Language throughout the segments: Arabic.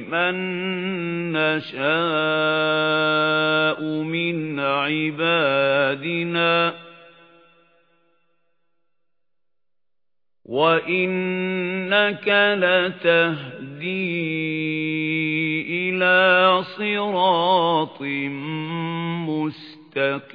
مَن نَّشَاءُ مِنْ عِبَادِنَا وَإِنَّكَ لَتَهْدِي إِلَى صِرَاطٍ مُسْتَقِيمٍ.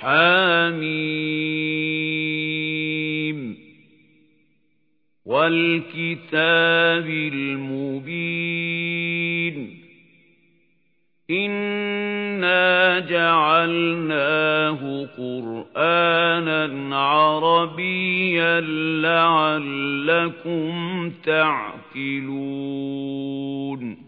حَمِيمٌ. وَالْكِتَابِ الْمُبِينِ. إِنَّا جَعَلْنَاهُ قُرْآنًا عَرَبِيًّا لَّعَلَّكُمْ تَعْقِلُونَ.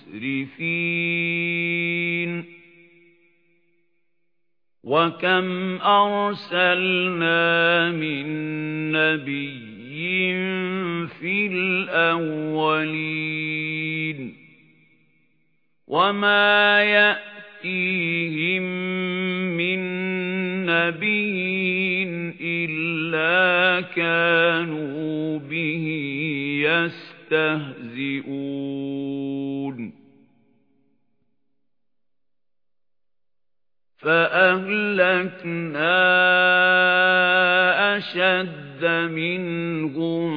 مُسْرِفِينَ وَكَمْ أَرْسَلْنَا مِن نَّبِيٍّ فِي الْأَوَّلِينَ وَمَا يَأْتِيهِم مِّن نَّبِيٍّ إِلَّا كَانُوا بِهِ يَسْتَهْزِئُونَ فَأَهْلَكْنَا أَشَدَّ مِنْهُمْ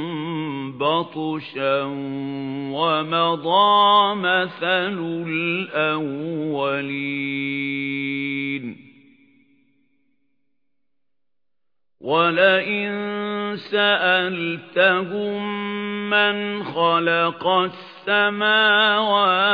بَطْشًا وَمَضَى مَثَلُ الْأَوَّلِينَ وَلَئِن سَأَلْتَهُم مَّنْ خَلَقَ السَّمَاوَاتِ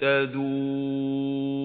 تهتدون